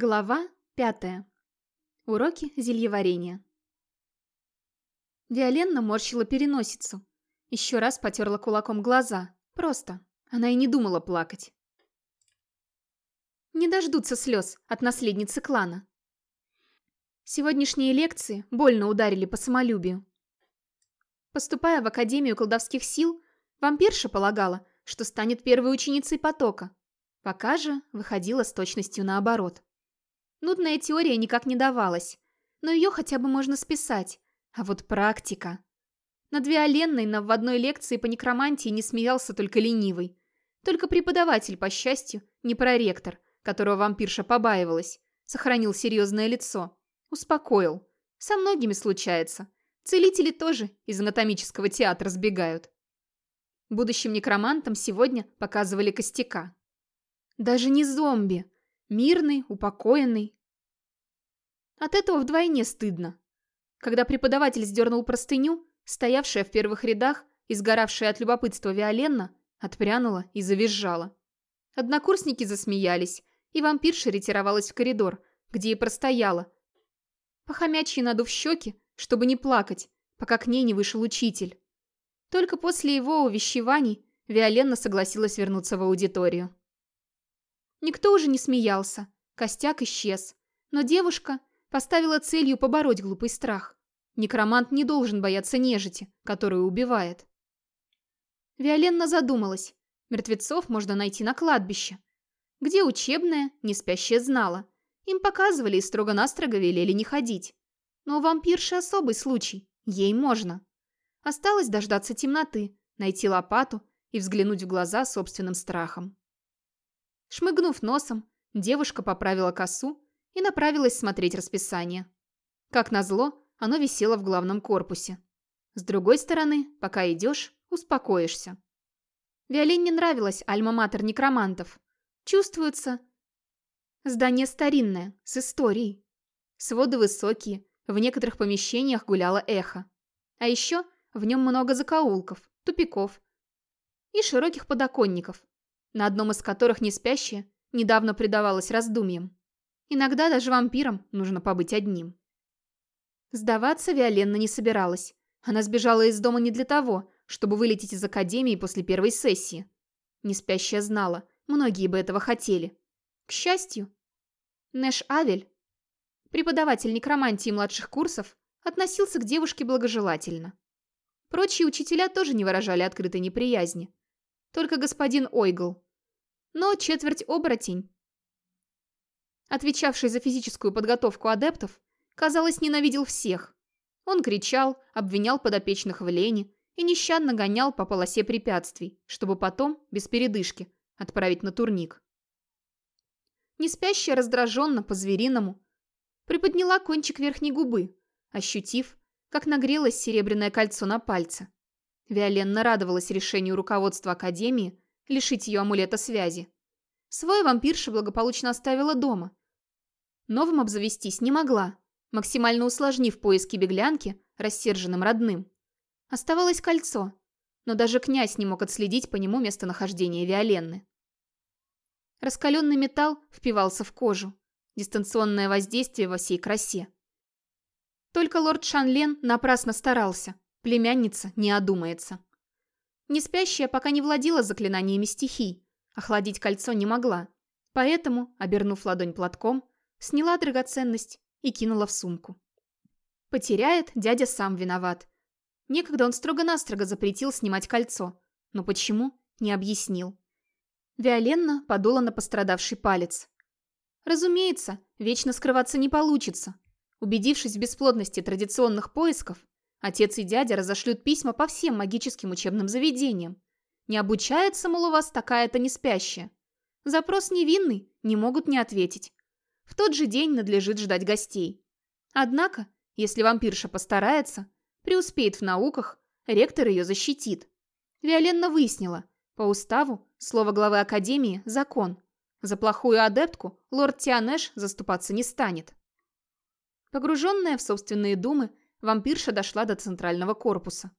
Глава пятая. Уроки зельеварения. Виоленна морщила переносицу. Еще раз потерла кулаком глаза. Просто. Она и не думала плакать. Не дождутся слез от наследницы клана. Сегодняшние лекции больно ударили по самолюбию. Поступая в Академию колдовских сил, вампирша полагала, что станет первой ученицей потока. Пока же выходила с точностью наоборот. Нудная теория никак не давалась, но ее хотя бы можно списать. А вот практика... Над Виоленной на вводной лекции по некромантии не смеялся только ленивый. Только преподаватель, по счастью, не проректор, которого вампирша побаивалась, сохранил серьезное лицо. Успокоил. Со многими случается. Целители тоже из анатомического театра сбегают. Будущим некромантам сегодня показывали костяка. Даже не зомби, Мирный, упокоенный. От этого вдвойне стыдно. Когда преподаватель сдернул простыню, стоявшая в первых рядах и сгоравшая от любопытства Виоленна, отпрянула и завизжала. Однокурсники засмеялись, и вампирша ретировалась в коридор, где и простояла. Похомячьи надув щеки, чтобы не плакать, пока к ней не вышел учитель. Только после его увещеваний Виоленна согласилась вернуться в аудиторию. Никто уже не смеялся, костяк исчез. Но девушка поставила целью побороть глупый страх. Некромант не должен бояться нежити, которую убивает. Виоленна задумалась. Мертвецов можно найти на кладбище. Где учебная, не спящая знала. Им показывали и строго-настрого велели не ходить. Но у вампирши особый случай. Ей можно. Осталось дождаться темноты, найти лопату и взглянуть в глаза собственным страхом. Шмыгнув носом, девушка поправила косу и направилась смотреть расписание. Как назло, оно висело в главном корпусе. С другой стороны, пока идешь, успокоишься. Виоленне нравилась альма-матер некромантов. Чувствуется... Здание старинное, с историей. Своды высокие, в некоторых помещениях гуляло эхо. А еще в нем много закоулков, тупиков и широких подоконников, на одном из которых не спящая недавно предавалась раздумьям. Иногда даже вампирам нужно побыть одним. Сдаваться Виоленна не собиралась. Она сбежала из дома не для того, чтобы вылететь из академии после первой сессии. Неспящая знала, многие бы этого хотели. К счастью, Нэш Авель, преподаватель некромантии младших курсов, относился к девушке благожелательно. Прочие учителя тоже не выражали открытой неприязни только господин Ойгл. Но четверть-оборотень, отвечавший за физическую подготовку адептов, казалось, ненавидел всех. Он кричал, обвинял подопечных в лени и нещадно гонял по полосе препятствий, чтобы потом, без передышки, отправить на турник. Неспящая раздраженно, по-звериному, приподняла кончик верхней губы, ощутив, как нагрелось серебряное кольцо на пальце. Виоленна радовалась решению руководства Академии лишить ее амулета связи. Свой вампирша благополучно оставила дома. Новым обзавестись не могла, максимально усложнив поиски беглянки рассерженным родным. Оставалось кольцо, но даже князь не мог отследить по нему местонахождение Виоленны. Раскаленный металл впивался в кожу. Дистанционное воздействие во всей красе. Только лорд Шанлен напрасно старался. Племянница не одумается. Неспящая пока не владела заклинаниями стихий, охладить кольцо не могла. Поэтому, обернув ладонь платком, сняла драгоценность и кинула в сумку. Потеряет, дядя сам виноват. Некогда он строго-настрого запретил снимать кольцо, но почему, не объяснил. Виоленна подула на пострадавший палец. Разумеется, вечно скрываться не получится. Убедившись в бесплодности традиционных поисков, Отец и дядя разошлют письма по всем магическим учебным заведениям. Не обучается, мол, у вас такая-то не спящая. Запрос невинный, не могут не ответить. В тот же день надлежит ждать гостей. Однако, если вампирша постарается, преуспеет в науках, ректор ее защитит. Виоленна выяснила, по уставу, слово главы Академии – закон. За плохую адептку лорд Тианеш заступаться не станет. Погруженная в собственные думы, вампирша дошла до центрального корпуса.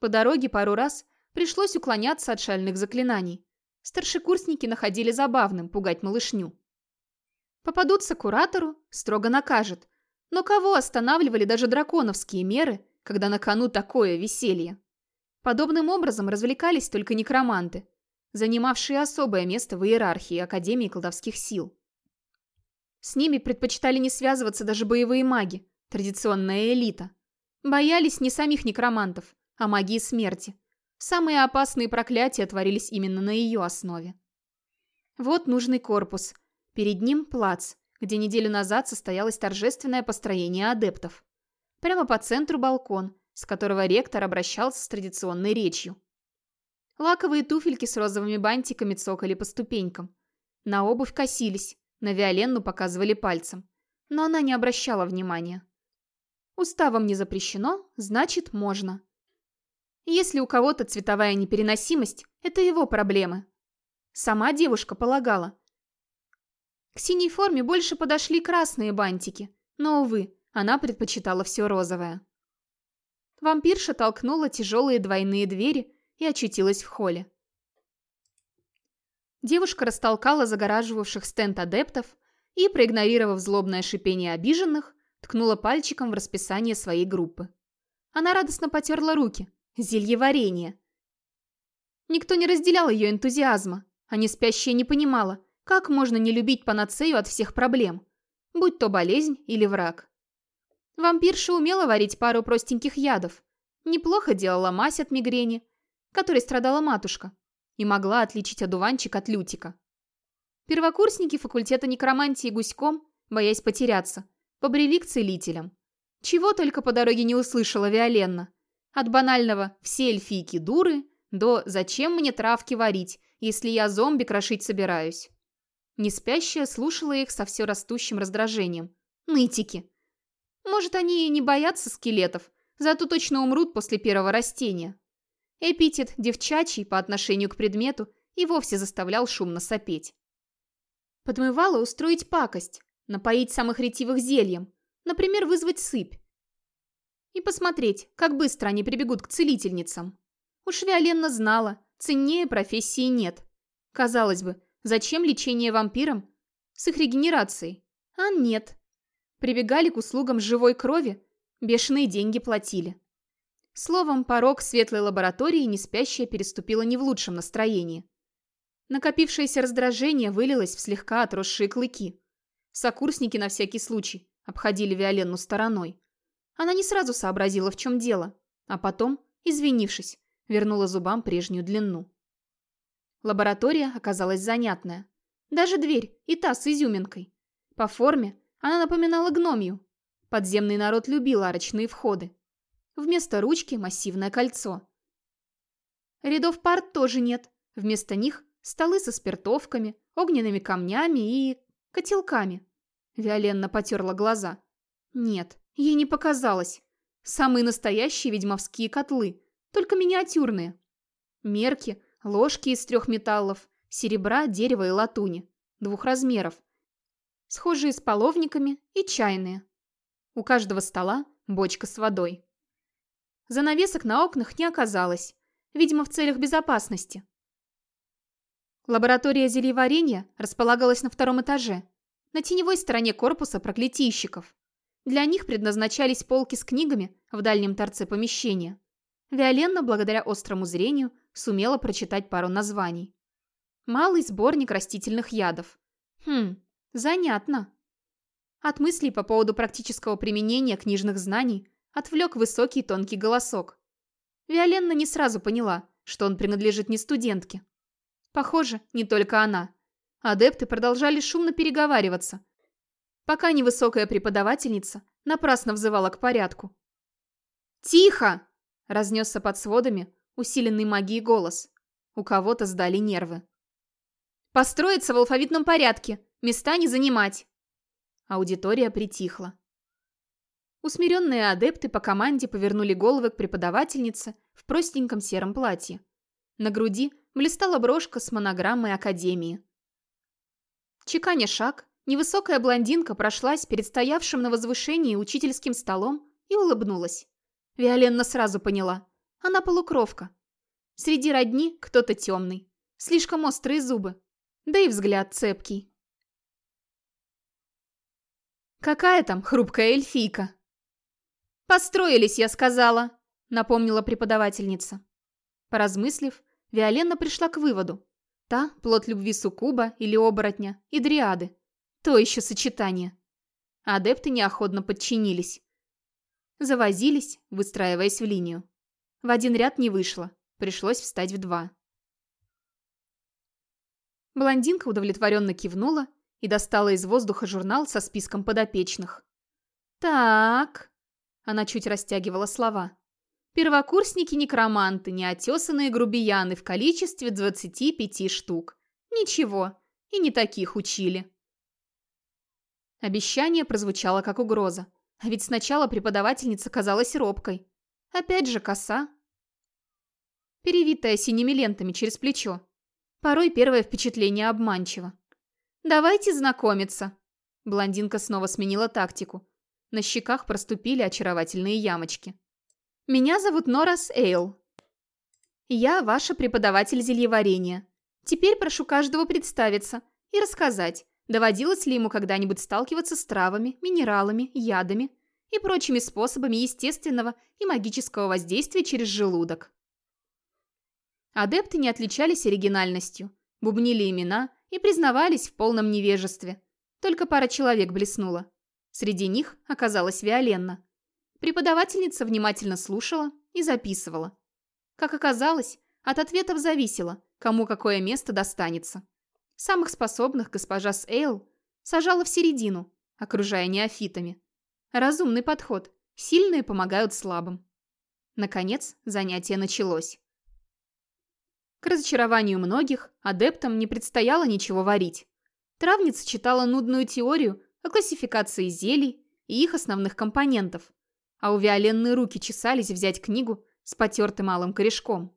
По дороге пару раз пришлось уклоняться от шальных заклинаний. Старшекурсники находили забавным пугать малышню. Попадутся куратору, строго накажет. Но кого останавливали даже драконовские меры, когда на кону такое веселье? Подобным образом развлекались только некроманты, занимавшие особое место в иерархии Академии колдовских сил. С ними предпочитали не связываться даже боевые маги, традиционная элита. Боялись не самих некромантов, а магии смерти. Самые опасные проклятия творились именно на ее основе. Вот нужный корпус. Перед ним плац, где неделю назад состоялось торжественное построение адептов. Прямо по центру балкон, с которого ректор обращался с традиционной речью. Лаковые туфельки с розовыми бантиками цокали по ступенькам. На обувь косились, на Виоленну показывали пальцем. Но она не обращала внимания. Уставом не запрещено, значит можно. Если у кого-то цветовая непереносимость, это его проблемы. Сама девушка полагала. К синей форме больше подошли красные бантики, но, увы, она предпочитала все розовое. Вампирша толкнула тяжелые двойные двери и очутилась в холле. Девушка растолкала загораживавших стенд адептов и, проигнорировав злобное шипение обиженных, ткнула пальчиком в расписание своей группы. Она радостно потерла руки. Зелье варенье. Никто не разделял ее энтузиазма, а не спящая не понимала, как можно не любить панацею от всех проблем, будь то болезнь или враг. Вампирша умела варить пару простеньких ядов, неплохо делала мазь от мигрени, которой страдала матушка, и могла отличить одуванчик от лютика. Первокурсники факультета некромантии гуськом, боясь потеряться, побрели к целителям. Чего только по дороге не услышала Виоленна. От банального «все эльфийки дуры» до «зачем мне травки варить, если я зомби крошить собираюсь?» Неспящая слушала их со все растущим раздражением. Нытики. Может, они и не боятся скелетов, зато точно умрут после первого растения. Эпитет «девчачий» по отношению к предмету и вовсе заставлял шумно сопеть. Подмывала устроить пакость, напоить самых ретивых зельем, например, вызвать сыпь, и посмотреть, как быстро они прибегут к целительницам. Уж Виоленна знала, ценнее профессии нет. Казалось бы, зачем лечение вампирам с их регенерацией? А нет. Прибегали к услугам живой крови, бешеные деньги платили. Словом, порог светлой лаборатории неспящая переступила не в лучшем настроении. Накопившееся раздражение вылилось в слегка отросшие клыки. Сокурсники на всякий случай обходили Виоленну стороной. Она не сразу сообразила, в чем дело, а потом, извинившись, вернула зубам прежнюю длину. Лаборатория оказалась занятная. Даже дверь, и та с изюминкой. По форме она напоминала гномью. Подземный народ любил арочные входы. Вместо ручки массивное кольцо. Рядов парт тоже нет. Вместо них столы со спиртовками, огненными камнями и... котелками. Виоленна потерла глаза. Нет, Ей не показалось. Самые настоящие ведьмовские котлы, только миниатюрные. Мерки, ложки из трех металлов, серебра, дерева и латуни, двух размеров. Схожие с половниками и чайные. У каждого стола бочка с водой. Занавесок на окнах не оказалось, видимо, в целях безопасности. Лаборатория зельеварения располагалась на втором этаже, на теневой стороне корпуса проклятийщиков. Для них предназначались полки с книгами в дальнем торце помещения. Виоленна, благодаря острому зрению, сумела прочитать пару названий. Малый сборник растительных ядов. Хм, занятно. От мыслей по поводу практического применения книжных знаний отвлек высокий тонкий голосок. Виоленна не сразу поняла, что он принадлежит не студентке. Похоже, не только она. Адепты продолжали шумно переговариваться, пока невысокая преподавательница напрасно взывала к порядку. «Тихо!» – разнесся под сводами усиленный магией голос. У кого-то сдали нервы. «Построиться в алфавитном порядке, места не занимать!» Аудитория притихла. Усмиренные адепты по команде повернули головы к преподавательнице в простеньком сером платье. На груди блистала брошка с монограммой Академии. Чеканя шаг, Невысокая блондинка прошлась перед стоявшим на возвышении учительским столом и улыбнулась. Виоленна сразу поняла. Она полукровка. Среди родни кто-то темный. Слишком острые зубы. Да и взгляд цепкий. Какая там хрупкая эльфийка? «Построились, я сказала», — напомнила преподавательница. Поразмыслив, Виоленна пришла к выводу. Та – плод любви суккуба или оборотня и дриады. То еще сочетание. Адепты неохотно подчинились. Завозились, выстраиваясь в линию. В один ряд не вышло, пришлось встать в два. Блондинка удовлетворенно кивнула и достала из воздуха журнал со списком подопечных. «Так...» Она чуть растягивала слова. Первокурсники-некроманты, неотесанные грубияны в количестве 25 штук. Ничего, и не таких учили. Обещание прозвучало как угроза. А ведь сначала преподавательница казалась робкой. Опять же коса. Перевитая синими лентами через плечо. Порой первое впечатление обманчиво. «Давайте знакомиться». Блондинка снова сменила тактику. На щеках проступили очаровательные ямочки. Меня зовут Норас Эйл. Я ваша преподаватель зельеварения. Теперь прошу каждого представиться и рассказать, доводилось ли ему когда-нибудь сталкиваться с травами, минералами, ядами и прочими способами естественного и магического воздействия через желудок. Адепты не отличались оригинальностью, бубнили имена и признавались в полном невежестве. Только пара человек блеснула. Среди них оказалась Виоленна. Преподавательница внимательно слушала и записывала. Как оказалось, от ответов зависело, кому какое место достанется. Самых способных госпожа Сейл сажала в середину, окружая неофитами. Разумный подход. Сильные помогают слабым. Наконец, занятие началось. К разочарованию многих, адептам не предстояло ничего варить. Травница читала нудную теорию о классификации зелий и их основных компонентов, а у Виоленны руки чесались взять книгу с потертым малым корешком.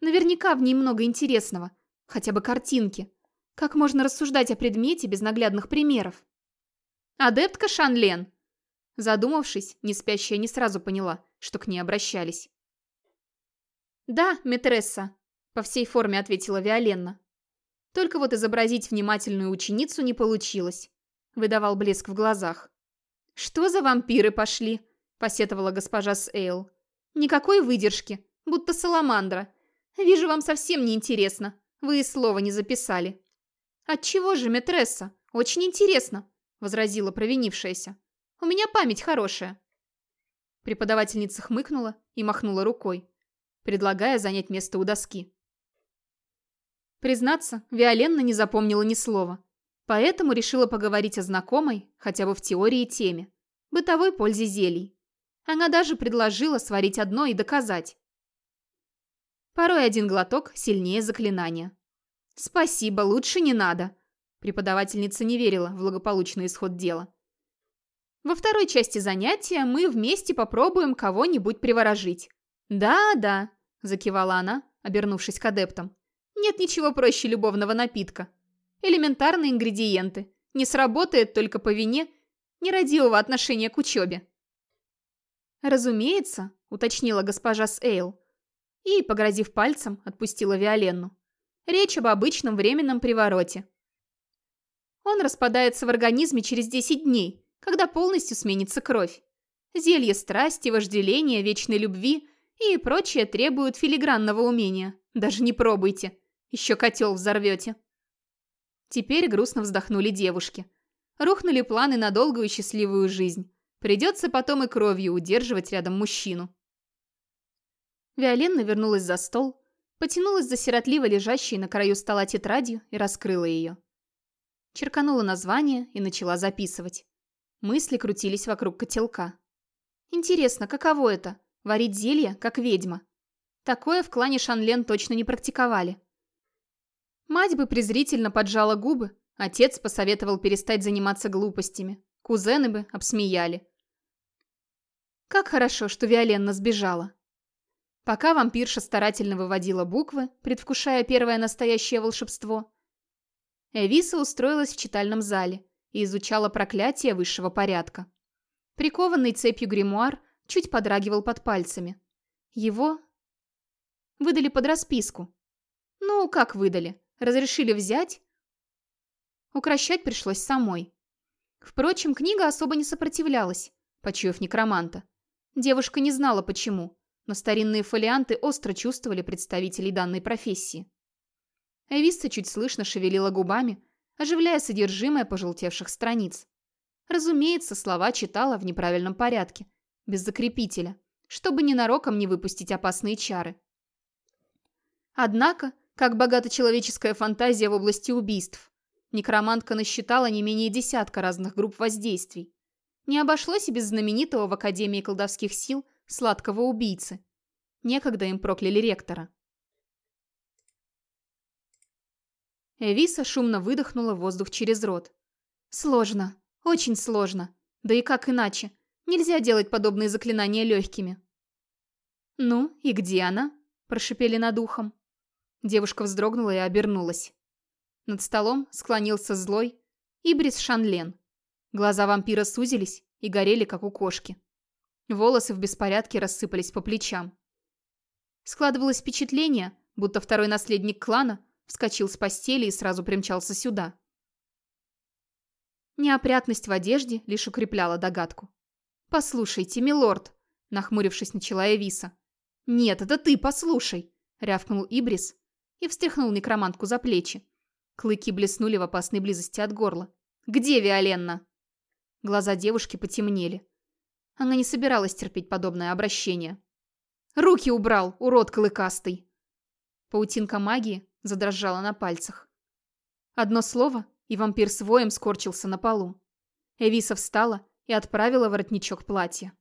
Наверняка в ней много интересного, хотя бы картинки. Как можно рассуждать о предмете без наглядных примеров? «Адептка Шанлен!» Задумавшись, неспящая не сразу поняла, что к ней обращались. «Да, метресса», — по всей форме ответила Виоленна. Только вот изобразить внимательную ученицу не получилось. Выдавал блеск в глазах. «Что за вампиры пошли?» – посетовала госпожа Сейл. «Никакой выдержки, будто саламандра. Вижу, вам совсем не интересно. Вы и слова не записали». «Отчего же, метресса? Очень интересно», – возразила провинившаяся. «У меня память хорошая». Преподавательница хмыкнула и махнула рукой, предлагая занять место у доски. Признаться, Виоленна не запомнила ни слова, поэтому решила поговорить о знакомой, хотя бы в теории теме, бытовой пользе зелий. Она даже предложила сварить одно и доказать. Порой один глоток сильнее заклинания. «Спасибо, лучше не надо», – преподавательница не верила в благополучный исход дела. Во второй части занятия мы вместе попробуем кого-нибудь приворожить. «Да-да», – закивала она, обернувшись к адептам. «Нет ничего проще любовного напитка. Элементарные ингредиенты. Не сработает только по вине нерадивого отношения к учебе». «Разумеется», — уточнила госпожа Сейл. И, погрозив пальцем, отпустила Виоленну. Речь об обычном временном привороте. Он распадается в организме через 10 дней, когда полностью сменится кровь. Зелье страсти, вожделения, вечной любви и прочее требуют филигранного умения. Даже не пробуйте. Еще котел взорвете. Теперь грустно вздохнули девушки. Рухнули планы на долгую счастливую жизнь. Придется потом и кровью удерживать рядом мужчину. Виоленна вернулась за стол, потянулась за сиротливо лежащей на краю стола тетрадью и раскрыла ее. Черканула название и начала записывать. Мысли крутились вокруг котелка. Интересно, каково это – варить зелье, как ведьма? Такое в клане Шанлен точно не практиковали. Мать бы презрительно поджала губы, отец посоветовал перестать заниматься глупостями, кузены бы обсмеяли. Как хорошо, что Виоленна сбежала. Пока вампирша старательно выводила буквы, предвкушая первое настоящее волшебство, Эвиса устроилась в читальном зале и изучала проклятие высшего порядка. Прикованный цепью гримуар чуть подрагивал под пальцами. Его выдали под расписку. Ну, как выдали? Разрешили взять? Укращать пришлось самой. Впрочем, книга особо не сопротивлялась, почуяв некроманта. Девушка не знала почему, но старинные фолианты остро чувствовали представителей данной профессии. Эвисса чуть слышно шевелила губами, оживляя содержимое пожелтевших страниц. Разумеется, слова читала в неправильном порядке, без закрепителя, чтобы ненароком не выпустить опасные чары. Однако, как богата человеческая фантазия в области убийств, некромантка насчитала не менее десятка разных групп воздействий. Не обошлось и без знаменитого в Академии колдовских сил сладкого убийцы. Некогда им прокляли ректора. Эвиса шумно выдохнула воздух через рот. Сложно. Очень сложно. Да и как иначе? Нельзя делать подобные заклинания легкими. «Ну, и где она?» – прошипели над ухом. Девушка вздрогнула и обернулась. Над столом склонился злой Ибрис Шанлен. Глаза вампира сузились и горели, как у кошки. Волосы в беспорядке рассыпались по плечам. Складывалось впечатление, будто второй наследник клана вскочил с постели и сразу примчался сюда. Неопрятность в одежде лишь укрепляла догадку. «Послушайте, милорд», — нахмурившись, начала Эвиса. «Нет, это ты послушай», — рявкнул Ибрис и встряхнул некромантку за плечи. Клыки блеснули в опасной близости от горла. «Где Виоленна?» Глаза девушки потемнели. Она не собиралась терпеть подобное обращение. «Руки убрал, урод клыкастый!» Паутинка магии задрожала на пальцах. Одно слово, и вампир с воем скорчился на полу. Эвиса встала и отправила воротничок платья.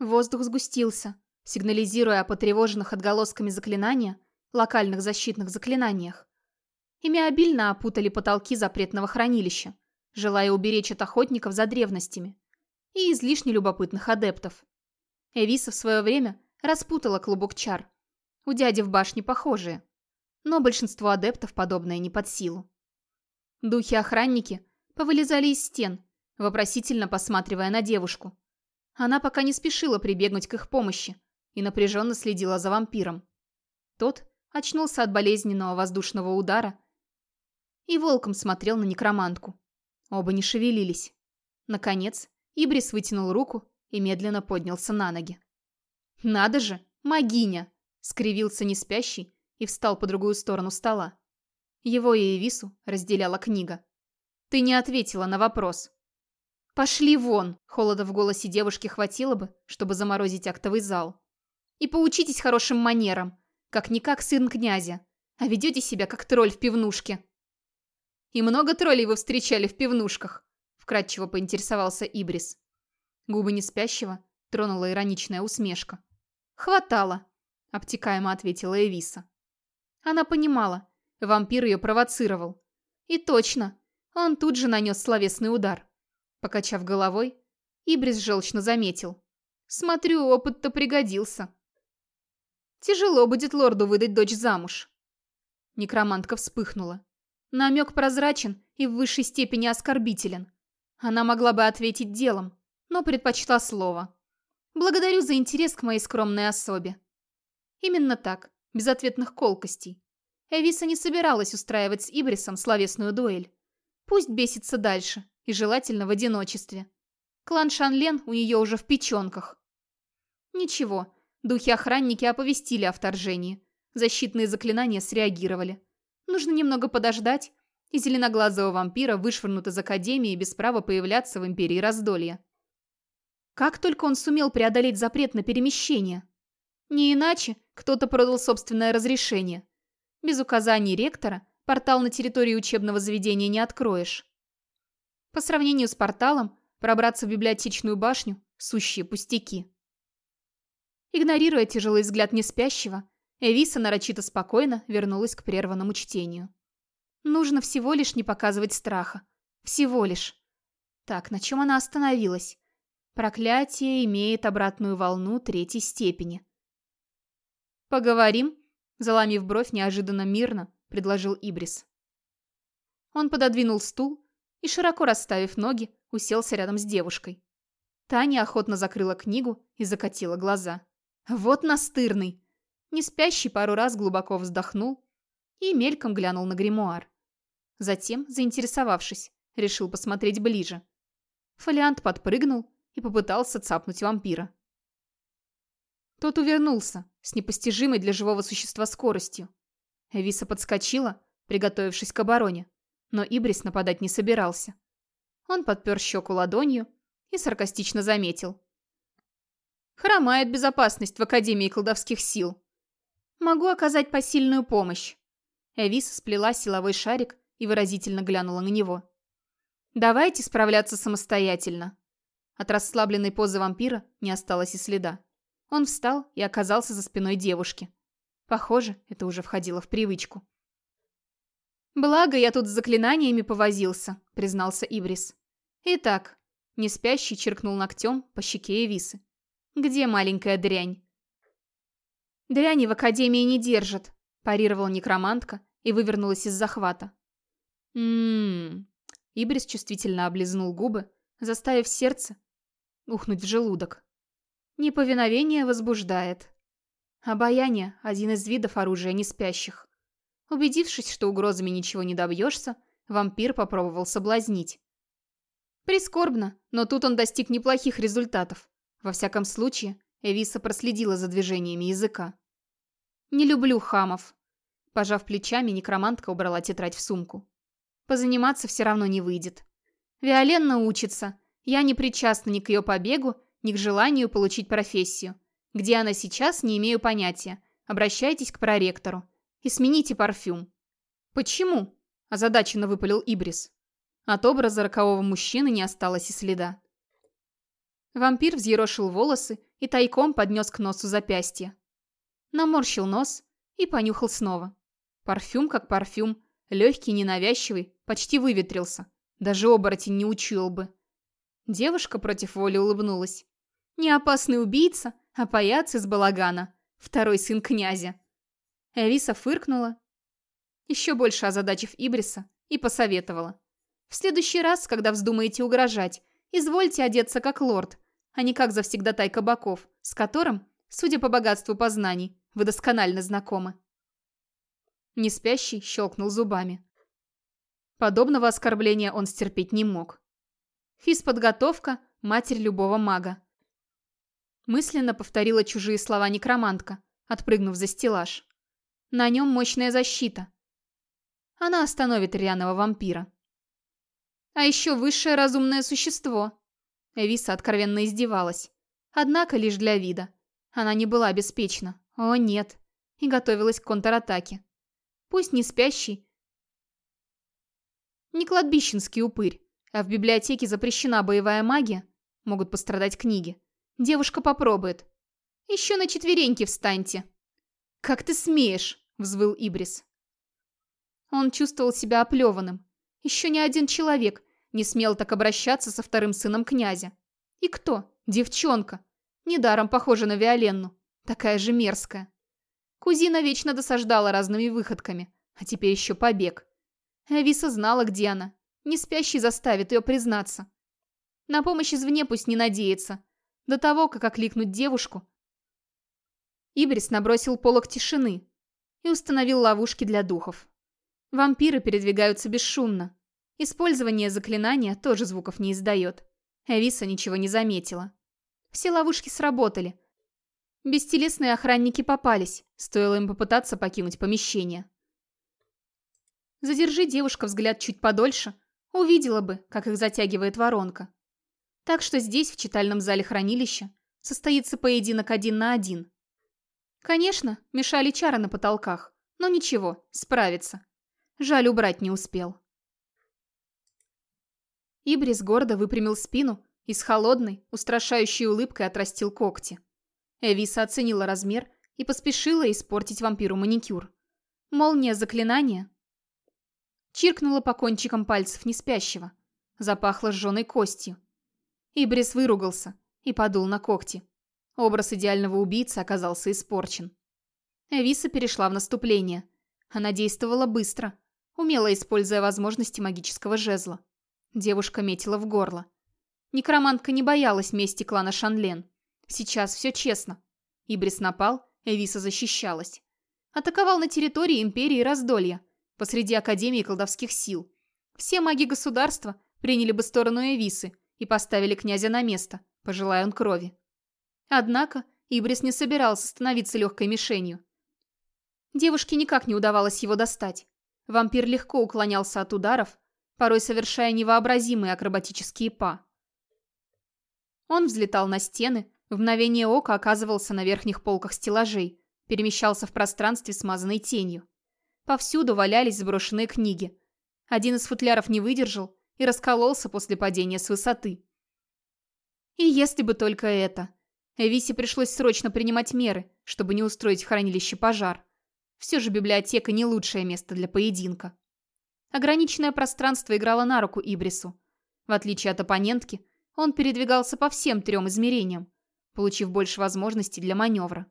Воздух сгустился, сигнализируя о потревоженных отголосками заклинания, локальных защитных заклинаниях. Ими обильно опутали потолки запретного хранилища, желая уберечь от охотников за древностями и излишне любопытных адептов. Эвиса в свое время распутала клубок чар. У дяди в башне похожие. Но большинству адептов подобное не под силу. Духи-охранники повылезали из стен, вопросительно посматривая на девушку. Она пока не спешила прибегнуть к их помощи и напряженно следила за вампиром. Тот очнулся от болезненного воздушного удара и волком смотрел на некромантку. Оба не шевелились. Наконец, Ибрис вытянул руку и медленно поднялся на ноги. «Надо же, магиня!» — скривился неспящий и встал по другую сторону стола. Его и Эвису разделяла книга. «Ты не ответила на вопрос». «Пошли вон!» — холода в голосе девушки хватило бы, чтобы заморозить актовый зал. «И поучитесь хорошим манерам, как-никак сын князя, а ведете себя как тролль в пивнушке». «И много троллей вы встречали в пивнушках?» — вкратчиво поинтересовался Ибрис. Губы неспящего тронула ироничная усмешка. «Хватало», — обтекаемо ответила Эвиса. Она понимала, вампир ее провоцировал. И точно, он тут же нанес словесный удар. Покачав головой, Ибрис желчно заметил. «Смотрю, опыт-то пригодился». «Тяжело будет лорду выдать дочь замуж». Некромантка вспыхнула. Намек прозрачен и в высшей степени оскорбителен. Она могла бы ответить делом, но предпочла слово. «Благодарю за интерес к моей скромной особе». Именно так, без ответных колкостей. Эвиса не собиралась устраивать с Ибрисом словесную дуэль. Пусть бесится дальше, и желательно в одиночестве. Клан Шанлен у нее уже в печенках. Ничего, духи-охранники оповестили о вторжении. Защитные заклинания среагировали. Нужно немного подождать, и зеленоглазого вампира вышвырнут из Академии без права появляться в Империи Раздолья. Как только он сумел преодолеть запрет на перемещение? Не иначе кто-то продал собственное разрешение. Без указаний ректора портал на территории учебного заведения не откроешь. По сравнению с порталом, пробраться в библиотечную башню – сущие пустяки. Игнорируя тяжелый взгляд неспящего, Эвиса нарочито спокойно вернулась к прерванному чтению. Нужно всего лишь не показывать страха. Всего лишь. Так, на чем она остановилась? Проклятие имеет обратную волну третьей степени. «Поговорим?» – заломив бровь неожиданно мирно, предложил Ибрис. Он пододвинул стул и, широко расставив ноги, уселся рядом с девушкой. Таня охотно закрыла книгу и закатила глаза. «Вот настырный!» Не спящий пару раз глубоко вздохнул и мельком глянул на гримуар. Затем, заинтересовавшись, решил посмотреть ближе. Фолиант подпрыгнул и попытался цапнуть вампира. Тот увернулся с непостижимой для живого существа скоростью. Эвиса подскочила, приготовившись к обороне, но Ибрис нападать не собирался. Он подпер щеку ладонью и саркастично заметил. «Хромает безопасность в Академии колдовских сил. Могу оказать посильную помощь». Эвиса сплела силовой шарик и выразительно глянула на него. «Давайте справляться самостоятельно». От расслабленной позы вампира не осталось и следа. Он встал и оказался за спиной девушки. Похоже, это уже входило в привычку. «Благо, я тут с заклинаниями повозился», — признался Ибрис. «Итак», — неспящий черкнул ногтем по щеке Эвисы. «Где маленькая дрянь?» «Дряни в Академии не держат», — парировала некромантка и вывернулась из захвата. «М-м-м», Ибрис чувствительно облизнул губы, заставив сердце ухнуть в желудок. Неповиновение возбуждает. Обаяние – один из видов оружия неспящих. Убедившись, что угрозами ничего не добьешься, вампир попробовал соблазнить. Прискорбно, но тут он достиг неплохих результатов. Во всяком случае, Эвиса проследила за движениями языка. «Не люблю хамов». Пожав плечами, некромантка убрала тетрадь в сумку. Позаниматься все равно не выйдет. Виоленна учится. Я не причастна ни к ее побегу, ни к желанию получить профессию. Где она сейчас, не имею понятия. Обращайтесь к проректору. И смените парфюм. Почему? Озадаченно выпалил Ибрис. От образа рокового мужчины не осталось и следа. Вампир взъерошил волосы и тайком поднес к носу запястье. Наморщил нос и понюхал снова. Парфюм как парфюм, легкий, ненавязчивый, почти выветрился. Даже оборотень не учуял бы. Девушка против воли улыбнулась. Не опасный убийца, а паяц из балагана. Второй сын князя. Эвиса фыркнула, еще больше озадачив Ибриса, и посоветовала. В следующий раз, когда вздумаете угрожать, извольте одеться как лорд, а не как завсегдатай кабаков, с которым, судя по богатству познаний, вы досконально знакомы. Неспящий щелкнул зубами. Подобного оскорбления он стерпеть не мог. Физподготовка – матерь любого мага. Мысленно повторила чужие слова некромантка, отпрыгнув за стеллаж. На нем мощная защита. Она остановит рьяного вампира. А еще высшее разумное существо. Эвиса откровенно издевалась. Однако лишь для вида. Она не была беспечна. О, нет. И готовилась к контратаке. Пусть не спящий. Не кладбищенский упырь, а в библиотеке запрещена боевая магия. Могут пострадать книги. Девушка попробует. Еще на четвереньки встаньте. Как ты смеешь, взвыл Ибрис. Он чувствовал себя оплеванным. Еще ни один человек не смел так обращаться со вторым сыном князя. И кто? Девчонка. Недаром похожа на Виоленну. Такая же мерзкая. Кузина вечно досаждала разными выходками, а теперь еще побег. Ависа знала, где она. Не спящий заставит ее признаться. На помощь извне пусть не надеется. До того, как окликнуть девушку, Ибрис набросил полог тишины и установил ловушки для духов. Вампиры передвигаются бесшумно. Использование заклинания тоже звуков не издает. Эвиса ничего не заметила. Все ловушки сработали. Бестелесные охранники попались, стоило им попытаться покинуть помещение. Задержи девушка взгляд чуть подольше, увидела бы, как их затягивает воронка. Так что здесь, в читальном зале хранилища, состоится поединок один на один. Конечно, мешали чары на потолках, но ничего, справится. Жаль, убрать не успел. Ибрис гордо выпрямил спину и с холодной, устрашающей улыбкой отрастил когти. Эвиса оценила размер и поспешила испортить вампиру маникюр. Молния заклинания чиркнула по кончикам пальцев неспящего. Запахло сжженной костью. Ибрис выругался и подул на когти. Образ идеального убийцы оказался испорчен. Эвиса перешла в наступление. Она действовала быстро, умело используя возможности магического жезла. Девушка метила в горло. Некромантка не боялась мести клана Шанлен. Сейчас все честно. Ибрис напал, Эвиса защищалась. Атаковал на территории Империи Раздолья, посреди Академии колдовских сил. Все маги государства приняли бы сторону Эвисы и поставили князя на место, пожелая он крови. Однако Ибрис не собирался становиться легкой мишенью. Девушке никак не удавалось его достать. Вампир легко уклонялся от ударов, порой совершая невообразимые акробатические па. Он взлетал на стены, в мгновение ока оказывался на верхних полках стеллажей, перемещался в пространстве смазанной тенью. Повсюду валялись сброшенные книги. Один из футляров не выдержал и раскололся после падения с высоты. И если бы только это. Эвисе пришлось срочно принимать меры, чтобы не устроить в хранилище пожар. Все же библиотека не лучшее место для поединка. Ограниченное пространство играло на руку Ибрису. В отличие от оппонентки, он передвигался по всем трем измерениям, получив больше возможностей для маневра.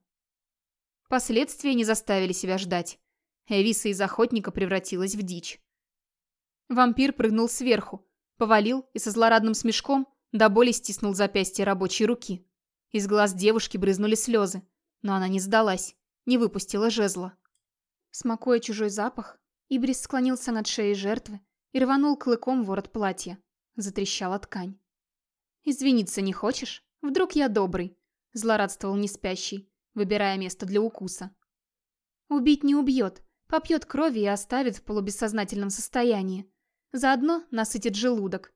Последствия не заставили себя ждать. Эвиса из охотника превратилась в дичь. Вампир прыгнул сверху, повалил и со злорадным смешком до боли стиснул запястье рабочей руки. Из глаз девушки брызнули слезы, но она не сдалась, не выпустила жезла. Смакуя чужой запах, Ибрис склонился над шеей жертвы и рванул клыком ворот платья. Затрещала ткань. «Извиниться не хочешь? Вдруг я добрый?» – злорадствовал неспящий, выбирая место для укуса. «Убить не убьет, попьет крови и оставит в полубессознательном состоянии. Заодно насытит желудок.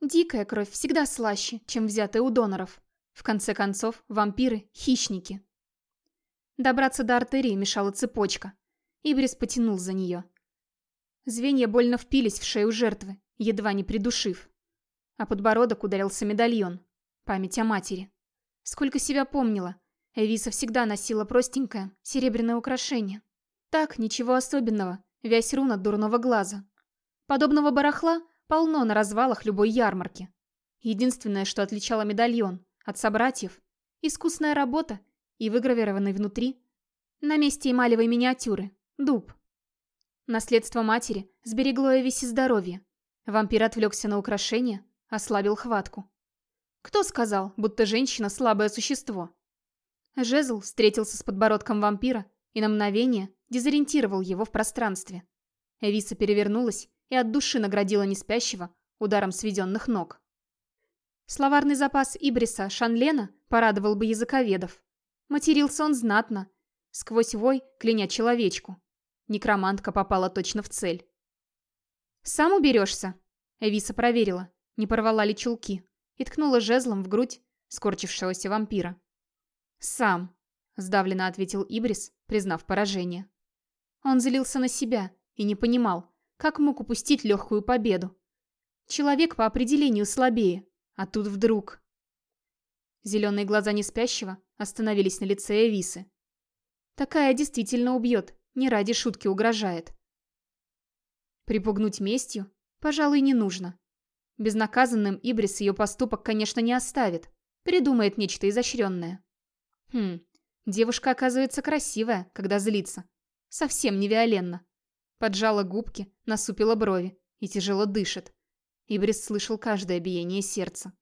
Дикая кровь всегда слаще, чем взятая у доноров. В конце концов, вампиры – хищники. Добраться до артерии мешала цепочка. Ибрис потянул за нее. Звенья больно впились в шею жертвы, едва не придушив. А подбородок ударился медальон. Память о матери. Сколько себя помнила, Эвиса всегда носила простенькое, серебряное украшение. Так, ничего особенного, вязь рун от дурного глаза. Подобного барахла полно на развалах любой ярмарки. Единственное, что отличало медальон от собратьев – искусная работа и выгравированный внутри на месте эмалевой миниатюры – дуб. Наследство матери сберегло Эвисе здоровье. Вампир отвлекся на украшение, ослабил хватку. Кто сказал, будто женщина – слабое существо? Жезл встретился с подбородком вампира и на мгновение дезориентировал его в пространстве. Эвиса перевернулась и от души наградила неспящего ударом сведенных ног. Словарный запас Ибриса Шанлена порадовал бы языковедов. Матерился он знатно, сквозь вой кляня человечку. Некромантка попала точно в цель. «Сам уберешься?» Эвиса проверила, не порвала ли чулки, и ткнула жезлом в грудь скорчившегося вампира. «Сам», — сдавленно ответил Ибрис, признав поражение. Он злился на себя и не понимал, как мог упустить легкую победу. Человек по определению слабее, а тут вдруг... Зеленые глаза неспящего остановились на лице Эвисы. Такая действительно убьет, не ради шутки угрожает. Припугнуть местью, пожалуй, не нужно. Безнаказанным Ибрис ее поступок, конечно, не оставит. Придумает нечто изощренное. Хм, девушка оказывается красивая, когда злится. Совсем не Виоленна. Поджала губки, насупила брови и тяжело дышит. Ибрис слышал каждое биение сердца.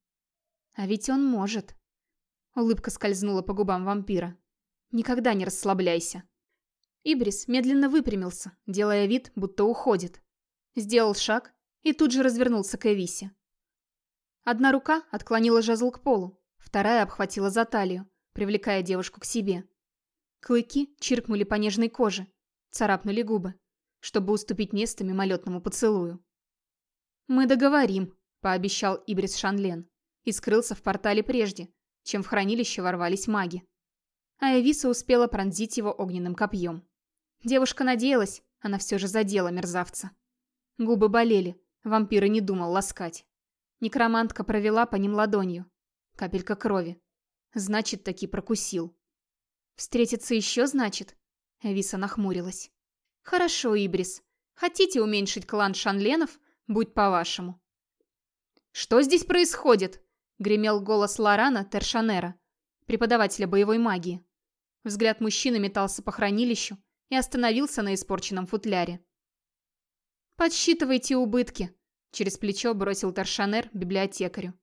А ведь он может. Улыбка скользнула по губам вампира. Никогда не расслабляйся. Ибрис медленно выпрямился, делая вид, будто уходит. Сделал шаг и тут же развернулся к Эвисе. Одна рука отклонила жезл к полу, вторая обхватила за талию, привлекая девушку к себе. Клыки чиркнули по нежной коже, царапнули губы, чтобы уступить место мимолетному поцелую. «Мы договорим», — пообещал Ибрис Шанлен, и скрылся в портале прежде, чем в хранилище ворвались маги. А Эвиса успела пронзить его огненным копьем. Девушка надеялась, она все же задела мерзавца. Губы болели, вампир и не думал ласкать. Некромантка провела по ним ладонью. Капелька крови. Значит, таки прокусил. «Встретиться еще, значит?» Эвиса нахмурилась. «Хорошо, Ибрис. Хотите уменьшить клан Шанленов? Будь по-вашему». «Что здесь происходит?» — гремел голос Лорана Тершанера, преподавателя боевой магии. Взгляд мужчины метался по хранилищу и остановился на испорченном футляре. «Подсчитывайте убытки», — через плечо бросил Тершанер библиотекарю.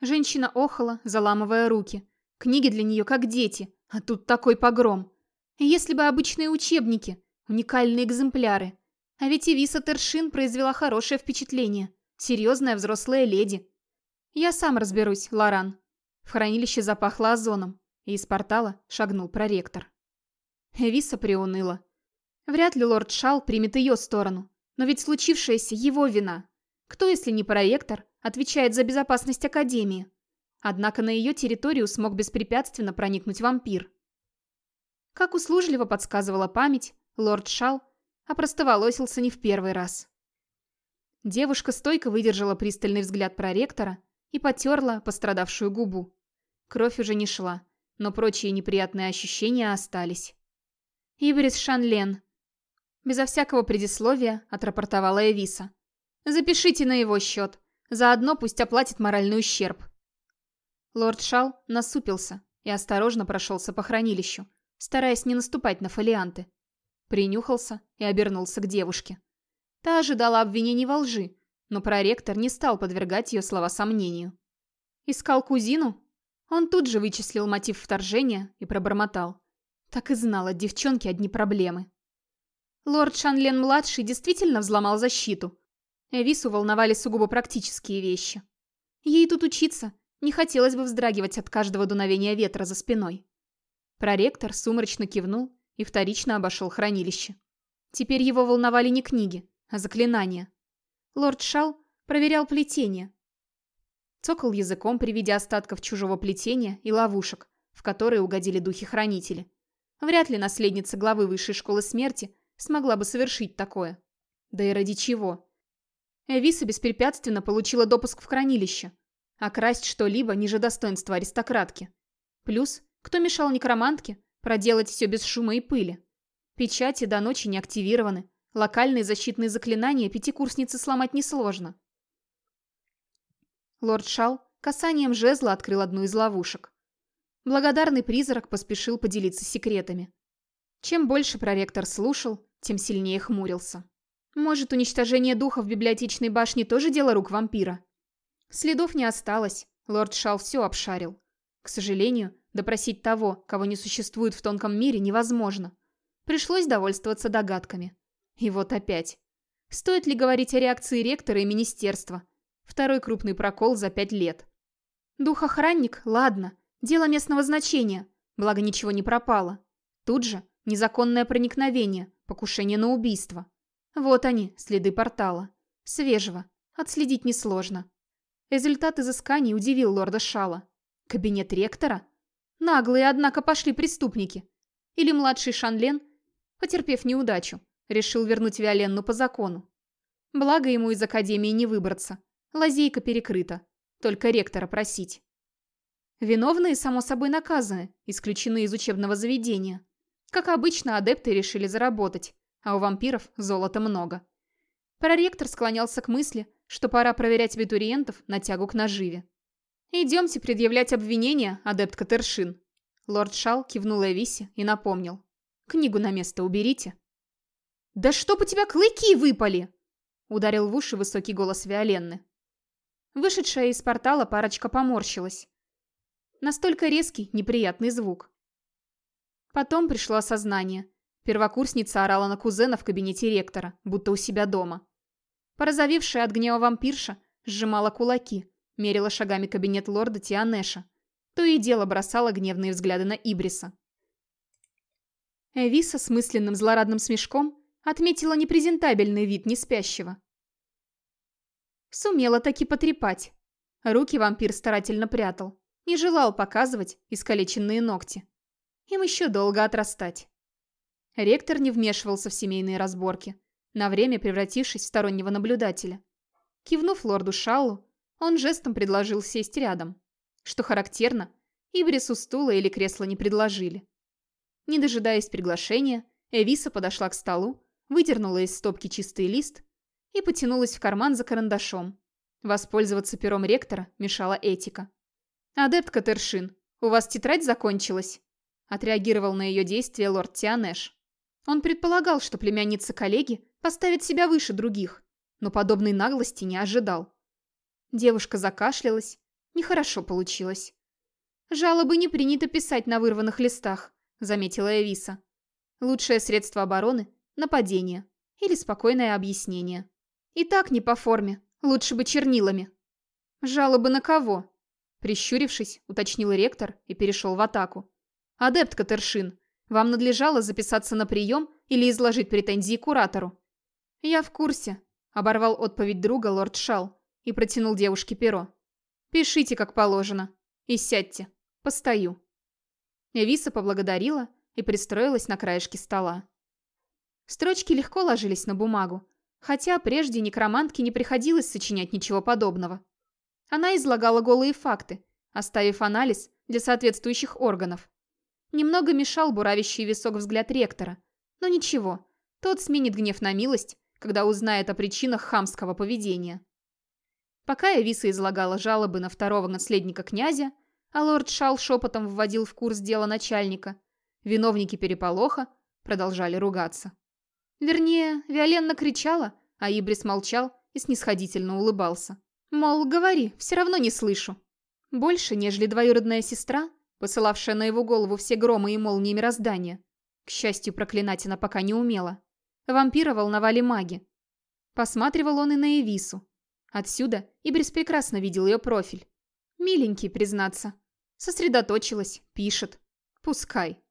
Женщина охала, заламывая руки. Книги для нее как дети, а тут такой погром. Если бы обычные учебники, уникальные экземпляры. А ведь и Виса Тершин произвела хорошее впечатление. Серьезная взрослая леди. Я сам разберусь, Лоран. В хранилище запахло озоном, и из портала шагнул проректор. Эвиса приуныла. Вряд ли лорд Шал примет ее сторону, но ведь случившееся его вина. Кто, если не проректор, отвечает за безопасность Академии? Однако на ее территорию смог беспрепятственно проникнуть вампир. Как услужливо подсказывала память, лорд Шал опростоволосился не в первый раз. Девушка стойко выдержала пристальный взгляд проректора и потерла пострадавшую губу. Кровь уже не шла, но прочие неприятные ощущения остались. «Ибрис Шанлен», — безо всякого предисловия отрапортовала Эвиса. «Запишите на его счет. Заодно пусть оплатит моральный ущерб». Лорд Шал насупился и осторожно прошелся по хранилищу, стараясь не наступать на фолианты. Принюхался и обернулся к девушке. Та ожидала обвинений во лжи, но проректор не стал подвергать ее слова сомнению. Искал кузину? Он тут же вычислил мотив вторжения и пробормотал. Так и знал, от девчонки одни проблемы. Лорд Шанлен-младший действительно взломал защиту. Эвису волновали сугубо практические вещи. Ей тут учиться, не хотелось бы вздрагивать от каждого дуновения ветра за спиной. Проректор сумрачно кивнул и вторично обошел хранилище. Теперь его волновали не книги, а заклинания. Лорд Шал проверял плетение. Цокал языком при виде остатков чужого плетения и ловушек, в которые угодили духи-хранители. Вряд ли наследница главы высшей школы смерти смогла бы совершить такое. Да и ради чего? Эвиса беспрепятственно получила допуск в хранилище, а красть что-либо ниже достоинства аристократки. Плюс, кто мешал некромантке проделать все без шума и пыли? Печати до ночи не активированы, локальные защитные заклинания пятикурсницы сломать несложно. Лорд Шал касанием жезла открыл одну из ловушек. Благодарный призрак поспешил поделиться секретами. Чем больше проректор слушал, тем сильнее хмурился. Может, уничтожение духа в библиотечной башне тоже дело рук вампира? Следов не осталось, лорд Шал все обшарил. К сожалению, допросить того, кого не существует в тонком мире, невозможно. Пришлось довольствоваться догадками. И вот опять. Стоит ли говорить о реакции ректора и министерства? Второй крупный прокол за пять лет. Дух-охранник? Ладно. Дело местного значения. Благо ничего не пропало. Тут же незаконное проникновение, покушение на убийство. Вот они, следы портала. Свежего. Отследить несложно. Результат изысканий удивил лорда Шала. Кабинет ректора? Наглые, однако, пошли преступники. Или младший Шанлен, потерпев неудачу, решил вернуть Виоленну по закону. Благо ему из академии не выбраться. Лазейка перекрыта. Только ректора просить. Виновные, само собой, наказаны, исключены из учебного заведения. Как обычно, адепты решили заработать, а у вампиров золота много. Проректор склонялся к мысли, что пора проверять абитуриентов на тягу к наживе. «Идемте предъявлять обвинения, адепт Катершин». Лорд Шал кивнул Эвисе и напомнил. «Книгу на место уберите». «Да чтоб у тебя клыки выпали!» Ударил в уши высокий голос Виоленны. Вышедшая из портала парочка поморщилась. Настолько резкий, неприятный звук. Потом пришло осознание. Первокурсница орала на кузена в кабинете ректора, будто у себя дома. Порозовевшая от гнева вампирша сжимала кулаки, мерила шагами кабинет лорда Тианеша. То и дело бросала гневные взгляды на Ибриса. Эвиса с мысленным злорадным смешком отметила непрезентабельный вид неспящего. Сумела таки потрепать. Руки вампир старательно прятал. Не желал показывать искалеченные ногти. Им еще долго отрастать. Ректор не вмешивался в семейные разборки на время превратившись в стороннего наблюдателя. Кивнув лорду Шаллу, он жестом предложил сесть рядом. Что характерно, Ибрису стула или кресла не предложили. Не дожидаясь приглашения, Эвиса подошла к столу, выдернула из стопки чистый лист и потянулась в карман за карандашом. Воспользоваться пером ректора мешала этика. «Адепт Катершин, у вас тетрадь закончилась?» Отреагировал на ее действия лорд Тианеш. Он предполагал, что племянница коллеги поставит себя выше других, но подобной наглости не ожидал. Девушка закашлялась, нехорошо получилось. «Жалобы не принято писать на вырванных листах», — заметила Эвиса. «Лучшее средство обороны — нападение или спокойное объяснение. И так не по форме, Лучше бы чернилами. Жалобы на кого? Прищурившись, уточнил ректор и перешел в атаку. Адепт Катершин, вам надлежало записаться на прием или изложить претензии куратору. Я в курсе, оборвал отповедь друга лорд Шал и протянул девушке перо. Пишите, как положено. И сядьте. Постою. Эвиса поблагодарила и пристроилась на краешке стола. Строчки легко ложились на бумагу, хотя прежде некромантке не приходилось сочинять ничего подобного. Она излагала голые факты, оставив анализ для соответствующих органов. Немного мешал буравящий висок взгляд ректора, но ничего, тот сменит гнев на милость, когда узнает о причинах хамского поведения. Пока Эвиса излагала жалобы на второго наследника князя, а лорд Шал шепотом вводил в курс дела начальника, виновники переполоха продолжали ругаться. Вернее, Виоленна кричала, а Ибрис молчал и снисходительно улыбался. Мол, говори, все равно не слышу. Больше, нежели двоюродная сестра, посылавшая на его голову все громы и молнии мироздания. К счастью, проклинать она пока не умела. Вампира волновали маги. Посматривал он и на Эвису. Отсюда Ибрис прекрасно видел ее профиль. Миленький, признаться. Сосредоточилась, пишет. Пускай.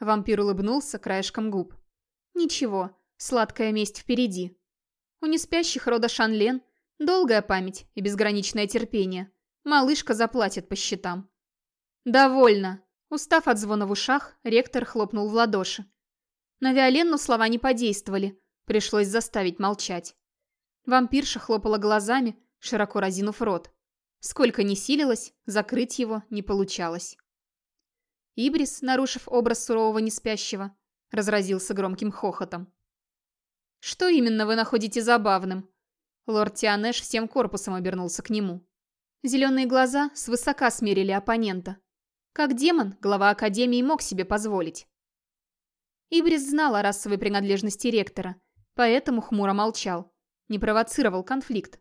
Вампир улыбнулся краешком губ. Ничего, сладкая месть впереди. У неспящих рода Шанлен долгая память и безграничное терпение. Малышка заплатит по счетам. «Довольно!» Устав от звона в ушах, ректор хлопнул в ладоши. На Виоленну слова не подействовали, пришлось заставить молчать. Вампирша хлопала глазами, широко разинув рот. Сколько ни силилась, закрыть его не получалось. Ибрис, нарушив образ сурового неспящего, разразился громким хохотом. «Что именно вы находите забавным?» Лорд Тианеш всем корпусом обернулся к нему. Зеленые глаза свысока смерили оппонента. Как демон, глава Академии мог себе позволить. Ибрис знал о расовой принадлежности ректора, поэтому хмуро молчал. Не провоцировал конфликт.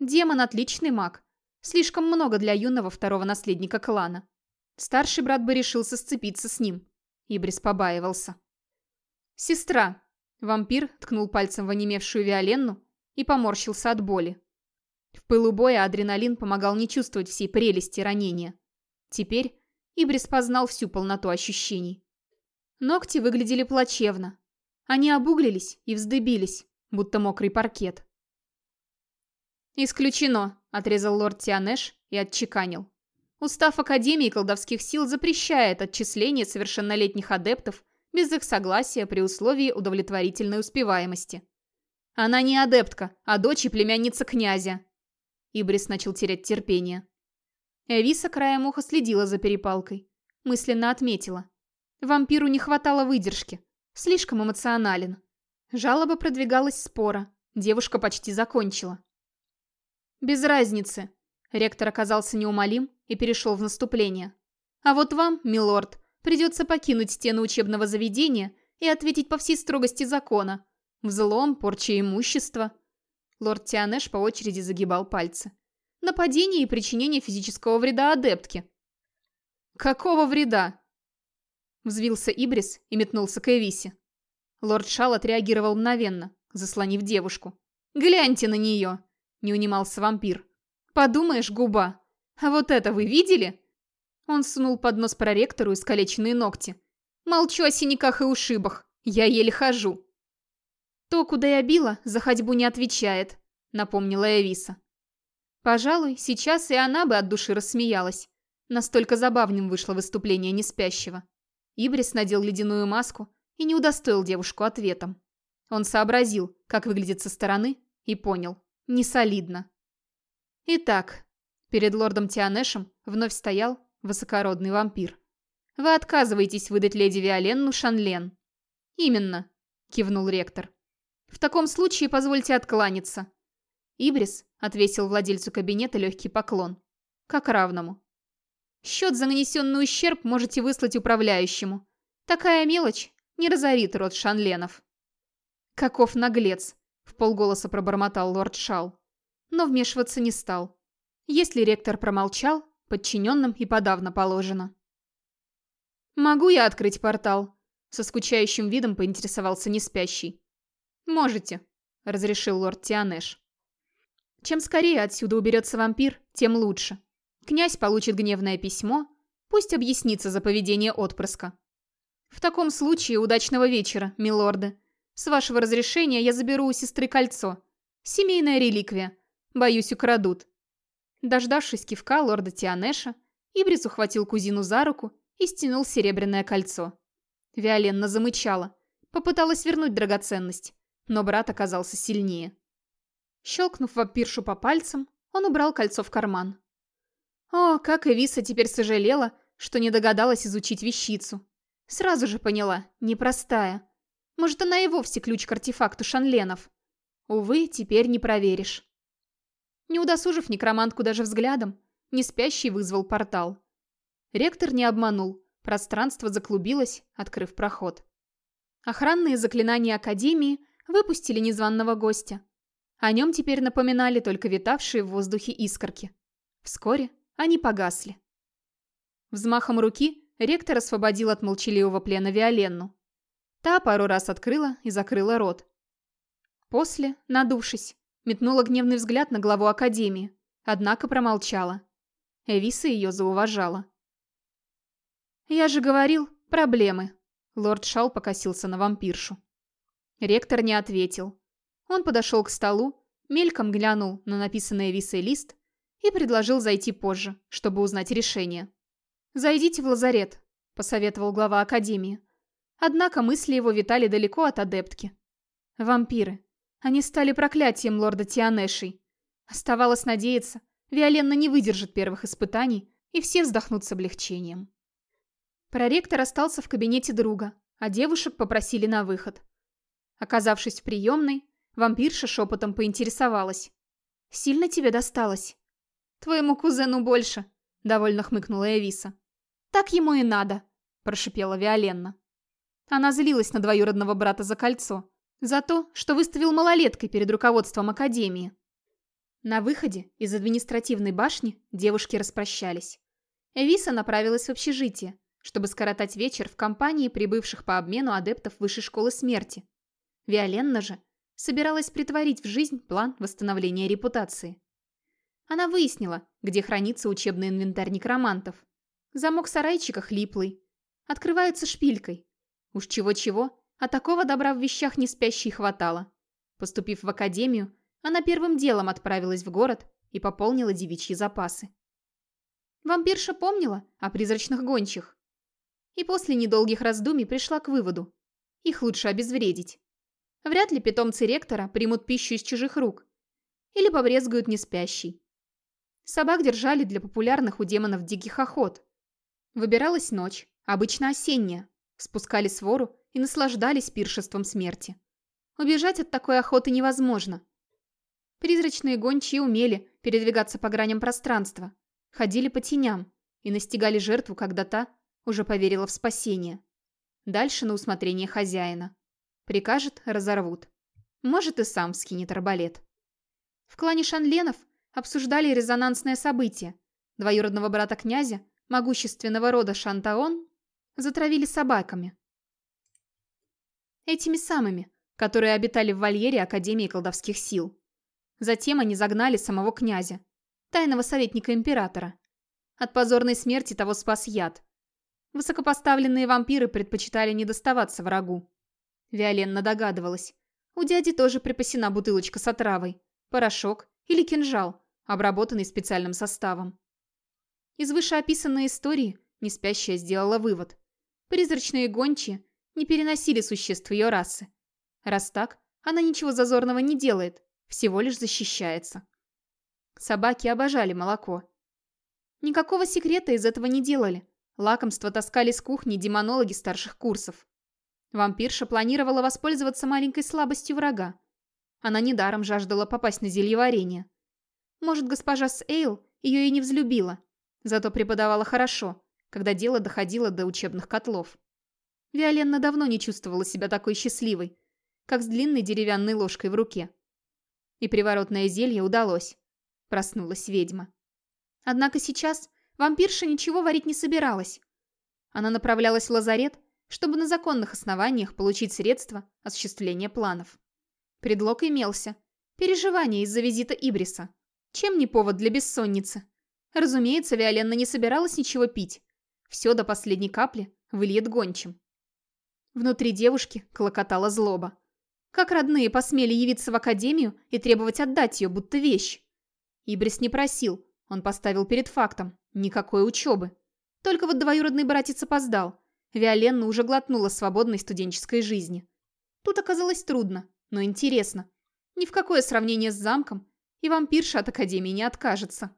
Демон – отличный маг. Слишком много для юного второго наследника клана. Старший брат бы решился сцепиться с ним. Ибрис побаивался. «Сестра!» Вампир ткнул пальцем в онемевшую Виоленну и поморщился от боли. В пылу боя адреналин помогал не чувствовать всей прелести ранения. Теперь Ибрис познал всю полноту ощущений. Ногти выглядели плачевно. Они обуглились и вздыбились, будто мокрый паркет. «Исключено», — отрезал лорд Тианеш и отчеканил. Устав Академии колдовских сил запрещает отчисление совершеннолетних адептов без их согласия при условии удовлетворительной успеваемости. Она не адептка, а дочь и племянница князя. Ибрис начал терять терпение. Эвиса краем уха следила за перепалкой. Мысленно отметила. Вампиру не хватало выдержки. Слишком эмоционален. Жалоба продвигалась спора. Девушка почти закончила. «Без разницы». Ректор оказался неумолим и перешел в наступление. «А вот вам, милорд, Придется покинуть стены учебного заведения и ответить по всей строгости закона. Взлом, порча имущества. Лорд Тианеш по очереди загибал пальцы. Нападение и причинение физического вреда адептке. «Какого вреда?» Взвился Ибрис и метнулся к Эвисе. Лорд Шал отреагировал мгновенно, заслонив девушку. «Гляньте на нее!» – не унимался вампир. «Подумаешь, губа! А вот это вы видели?» Он сунул под нос проректору искалеченные ногти. «Молчу о синяках и ушибах. Я еле хожу». «То, куда я била, за ходьбу не отвечает», — напомнила Эвиса. Пожалуй, сейчас и она бы от души рассмеялась. Настолько забавным вышло выступление неспящего. Ибрис надел ледяную маску и не удостоил девушку ответом. Он сообразил, как выглядит со стороны, и понял. Не солидно. Итак, перед лордом Тианешем вновь стоял высокородный вампир. Вы отказываетесь выдать леди Виоленну Шанлен. Именно, кивнул ректор. В таком случае позвольте откланяться. Ибрис отвесил владельцу кабинета легкий поклон. Как равному. Счет за нанесенный ущерб можете выслать управляющему. Такая мелочь не разорит род Шанленов. Каков наглец, в полголоса пробормотал лорд Шал. Но вмешиваться не стал. Если ректор промолчал, подчиненным и подавно положено. «Могу я открыть портал?» Со скучающим видом поинтересовался неспящий. «Можете», — разрешил лорд Тианеш. Чем скорее отсюда уберется вампир, тем лучше. Князь получит гневное письмо, пусть объяснится за поведение отпрыска. В таком случае удачного вечера, милорды. С вашего разрешения я заберу у сестры кольцо. Семейная реликвия. Боюсь, украдут. Дождавшись кивка лорда Тианеша, Ибрис ухватил кузину за руку и стянул серебряное кольцо. Виоленна замычала, попыталась вернуть драгоценность, но брат оказался сильнее. Щелкнув вампиршу по пальцам, он убрал кольцо в карман. О, как Эвиса теперь сожалела, что не догадалась изучить вещицу. Сразу же поняла, непростая. Может, она и вовсе ключ к артефакту Шанленов. Увы, теперь не проверишь. Не удосужив некромантку даже взглядом, неспящий вызвал портал. Ректор не обманул, пространство заклубилось, открыв проход. Охранные заклинания Академии выпустили незваного гостя. О нем теперь напоминали только витавшие в воздухе искорки. Вскоре они погасли. Взмахом руки ректор освободил от молчаливого плена Виоленну. Та пару раз открыла и закрыла рот. После, надувшись, метнула гневный взгляд на главу Академии, однако промолчала. Эвиса ее зауважала. «Я же говорил, проблемы», — лорд Шал покосился на вампиршу. Ректор не ответил. Он подошел к столу, мельком глянул на написанный Эвисой лист и предложил зайти позже, чтобы узнать решение. «Зайдите в лазарет», — посоветовал глава Академии. Однако мысли его витали далеко от адептки. Вампиры. Они стали проклятием лорда Тианешей. Оставалось надеяться, Виоленна не выдержит первых испытаний, и все вздохнут с облегчением. Проректор остался в кабинете друга, а девушек попросили на выход. Оказавшись в приемной, вампирша шепотом поинтересовалась. «Сильно тебе досталось?» «Твоему кузену больше», — довольно хмыкнула Эвиса. «Так ему и надо», — прошипела Виоленна. Она злилась на двоюродного брата за кольцо. За то, что выставил малолеткой перед руководством Академии. На выходе из административной башни девушки распрощались. Эвиса направилась в общежитие, чтобы скоротать вечер в компании прибывших по обмену адептов Высшей Школы Смерти. Виоленна же собиралась притворить в жизнь план восстановления репутации. Она выяснила, где хранится учебный инвентарь некромантов. Замок сарайчика хлиплый. Открывается шпилькой, Уж чего-чего, а такого добра в вещах не спящей хватало. Поступив в академию, она первым делом отправилась в город и пополнила девичьи запасы. Вампирша помнила о призрачных гончих. И после недолгих раздумий пришла к выводу. Их лучше обезвредить. Вряд ли питомцы ректора примут пищу из чужих рук. Или побрезгуют неспящий. Собак держали для популярных у демонов диких охот. Выбиралась ночь, обычно осенняя, спускали свору и наслаждались пиршеством смерти. Убежать от такой охоты невозможно. Призрачные гончие умели передвигаться по граням пространства, ходили по теням и настигали жертву, когда та уже поверила в спасение. Дальше на усмотрение хозяина. Прикажет – разорвут. Может и сам вскинет арбалет. В клане Шанленов обсуждали резонансное событие. Двоюродного брата князя, могущественного рода Шантаон, затравили собаками. Этими самыми, которые обитали в вольере Академии колдовских сил. Затем они загнали самого князя, тайного советника императора. От позорной смерти того спас яд. Высокопоставленные вампиры предпочитали не доставаться врагу. Виоленна догадывалась. У дяди тоже припасена бутылочка с отравой, порошок или кинжал, обработанный специальным составом. Из вышеописанной истории неспящая сделала вывод. Призрачные гончие не переносили существ ее расы. Раз так, она ничего зазорного не делает, всего лишь защищается. Собаки обожали молоко. Никакого секрета из этого не делали. Лакомство таскали с кухни демонологи старших курсов. Вампирша планировала воспользоваться маленькой слабостью врага. Она недаром жаждала попасть на зельеварение. Может, госпожа Сейл ее и не взлюбила, зато преподавала хорошо, когда дело доходило до учебных котлов. Виоленна давно не чувствовала себя такой счастливой, как с длинной деревянной ложкой в руке. И приворотное зелье удалось. Проснулась ведьма. Однако сейчас вампирша ничего варить не собиралась. Она направлялась в лазарет, чтобы на законных основаниях получить средства осуществления планов. Предлог имелся. Переживания из-за визита Ибриса. Чем не повод для бессонницы? Разумеется, Виоленна не собиралась ничего пить. Все до последней капли выльет гончим. Внутри девушки клокотала злоба. Как родные посмели явиться в академию и требовать отдать ее, будто вещь? Ибрис не просил, он поставил перед фактом. Никакой учебы. Только вот двоюродный братец опоздал. Виоленна уже глотнула свободной студенческой жизни. Тут оказалось трудно, но интересно. Ни в какое сравнение с замком, и вампирша от Академии не откажется.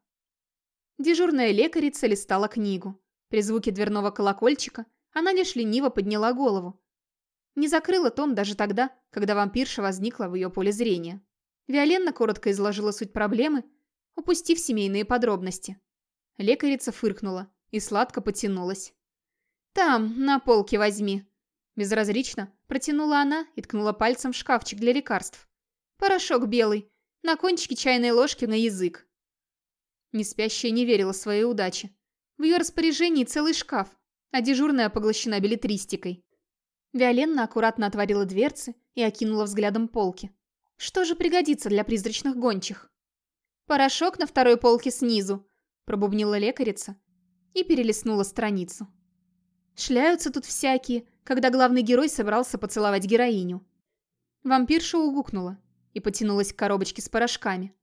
Дежурная лекарица листала книгу. При звуке дверного колокольчика она лишь лениво подняла голову. Не закрыла том даже тогда, когда вампирша возникла в ее поле зрения. Виоленна коротко изложила суть проблемы, упустив семейные подробности. Лекарица фыркнула и сладко потянулась. «Там, на полке возьми». Безразлично протянула она и ткнула пальцем в шкафчик для лекарств. «Порошок белый, на кончике чайной ложки на язык». Неспящая не верила своей удаче. В ее распоряжении целый шкаф, а дежурная поглощена билетристикой. Виоленна аккуратно отворила дверцы и окинула взглядом полки. Что же пригодится для призрачных гончих? «Порошок на второй полке снизу», – пробубнила лекарица и перелистнула страницу. Шляются тут всякие, когда главный герой собрался поцеловать героиню. Вампирша угукнула и потянулась к коробочке с порошками.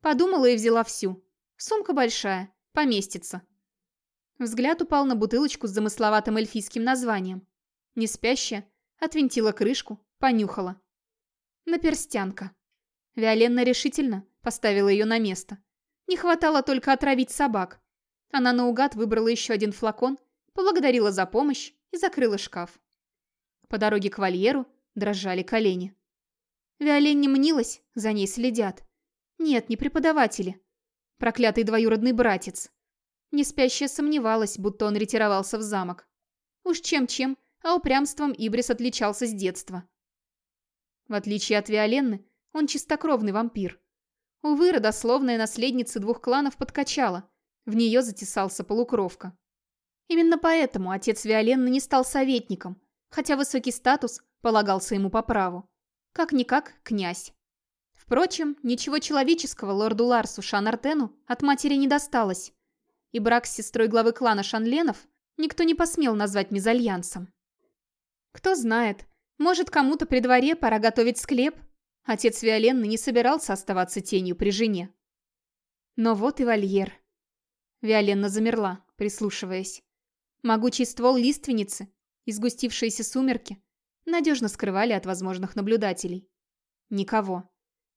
Подумала и взяла всю. Сумка большая, поместится. Взгляд упал на бутылочку с замысловатым эльфийским названием. Не спящая, отвинтила крышку, понюхала. Наперстянка. Виоленна решительно поставила ее на место. Не хватало только отравить собак. Она наугад выбрала еще один флакон поблагодарила за помощь и закрыла шкаф. По дороге к вольеру дрожали колени. Виолен не мнилась, за ней следят. Нет, не преподаватели. Проклятый двоюродный братец. Неспящая сомневалась, будто он ретировался в замок. Уж чем-чем, а упрямством Ибрис отличался с детства. В отличие от Виоленны, он чистокровный вампир. Увы, родословная наследница двух кланов подкачала. В нее затесался полукровка. Именно поэтому отец Виоленны не стал советником, хотя высокий статус полагался ему по праву. Как-никак князь. Впрочем, ничего человеческого лорду Ларсу Шанартену от матери не досталось, и брак с сестрой главы клана Шанленов никто не посмел назвать мезальянсом. Кто знает, может кому-то при дворе пора готовить склеп, отец Виоленны не собирался оставаться тенью при жене. Но вот и вольер. Виоленна замерла, прислушиваясь. Могучий ствол лиственницы и сгустившиеся сумерки надежно скрывали от возможных наблюдателей. Никого.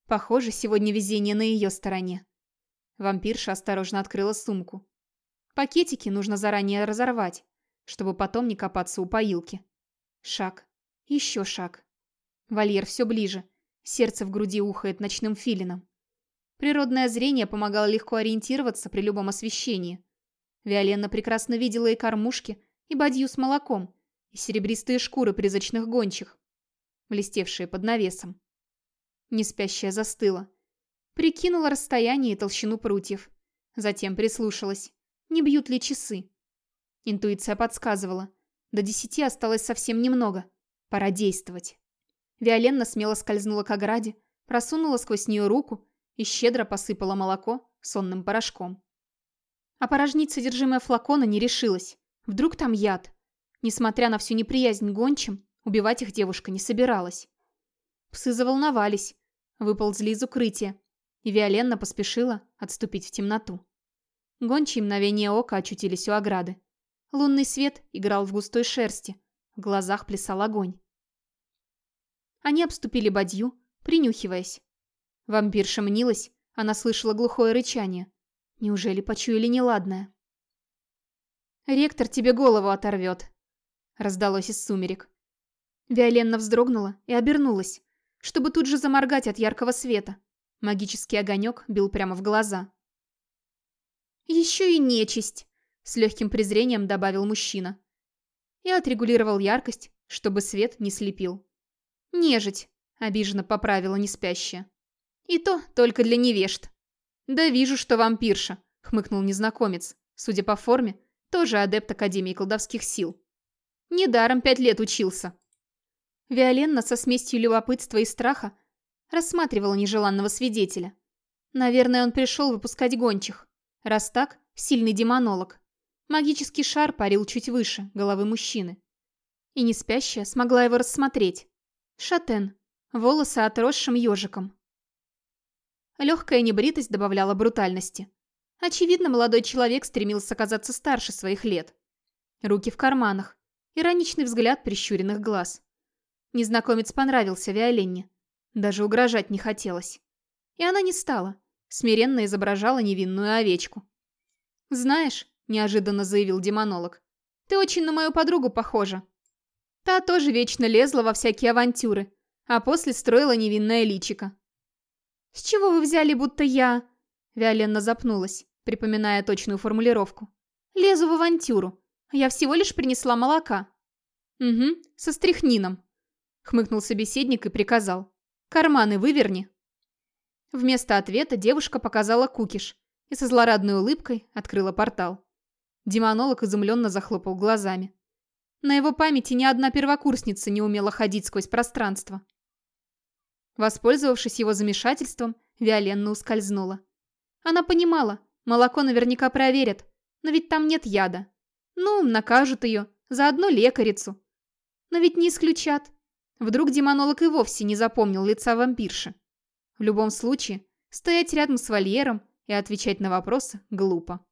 Похоже, сегодня везение на ее стороне. Вампирша осторожно открыла сумку. Пакетики нужно заранее разорвать, чтобы потом не копаться у поилки. Шаг. Еще шаг. Вольер все ближе. Сердце в груди ухает ночным филином. Природное зрение помогало легко ориентироваться при любом освещении. Виоленна прекрасно видела и кормушки, и бадью с молоком, и серебристые шкуры призрачных гончих, блестевшие под навесом. Неспящая застыла. Прикинула расстояние и толщину прутьев. Затем прислушалась. Не бьют ли часы? Интуиция подсказывала. До десяти осталось совсем немного. Пора действовать. Виоленна смело скользнула к ограде, просунула сквозь нее руку и щедро посыпала молоко сонным порошком. Опорожнить содержимое флакона не решилась. Вдруг там яд? Несмотря на всю неприязнь гончим, убивать их девушка не собиралась. Псы заволновались, выползли из укрытия, и Виоленна поспешила отступить в темноту. Гончие мгновение ока очутились у ограды. Лунный свет играл в густой шерсти, в глазах плясал огонь. Они обступили бадью, принюхиваясь. Вампирша мнилась, она слышала глухое рычание. Неужели почуяли неладное? «Ректор тебе голову оторвет», — раздалось из сумерек. Виоленна вздрогнула и обернулась, чтобы тут же заморгать от яркого света. Магический огонек бил прямо в глаза. «Еще и нечисть», — с легким презрением добавил мужчина. И отрегулировал яркость, чтобы свет не слепил. «Нежить», — обиженно поправила неспящая. «И то только для невежд». «Да вижу, что вампирша», — хмыкнул незнакомец. Судя по форме, тоже адепт Академии колдовских сил. Недаром пять лет учился. Виоленна со смесью любопытства и страха рассматривала нежеланного свидетеля. Наверное, он пришел выпускать гончих. Раз так, сильный демонолог. Магический шар парил чуть выше головы мужчины. И не спящая смогла его рассмотреть. Шатен. Волосы отросшим ежиком. Легкая небритость добавляла брутальности. Очевидно, молодой человек стремился казаться старше своих лет. Руки в карманах. Ироничный взгляд прищуренных глаз. Незнакомец понравился Виоленне. Даже угрожать не хотелось. И она не стала. Смиренно изображала невинную овечку. «Знаешь», — неожиданно заявил демонолог, — «ты очень на мою подругу похожа». Та тоже вечно лезла во всякие авантюры, а после строила невинное личико. «С чего вы взяли, будто я...» Виоленна запнулась, припоминая точную формулировку. «Лезу в авантюру. Я всего лишь принесла молока». «Угу, со стряхнином», — хмыкнул собеседник и приказал. «Карманы выверни». Вместо ответа девушка показала кукиш и со злорадной улыбкой открыла портал. Демонолог изумленно захлопал глазами. На его памяти ни одна первокурсница не умела ходить сквозь пространство. Воспользовавшись его замешательством, Виоленна ускользнула. Она понимала, молоко наверняка проверят, но ведь там нет яда. Ну, накажут ее, заодно лекарицу. Но ведь не исключат. Вдруг демонолог и вовсе не запомнил лица вампирши. В любом случае, стоять рядом с вольером и отвечать на вопросы глупо.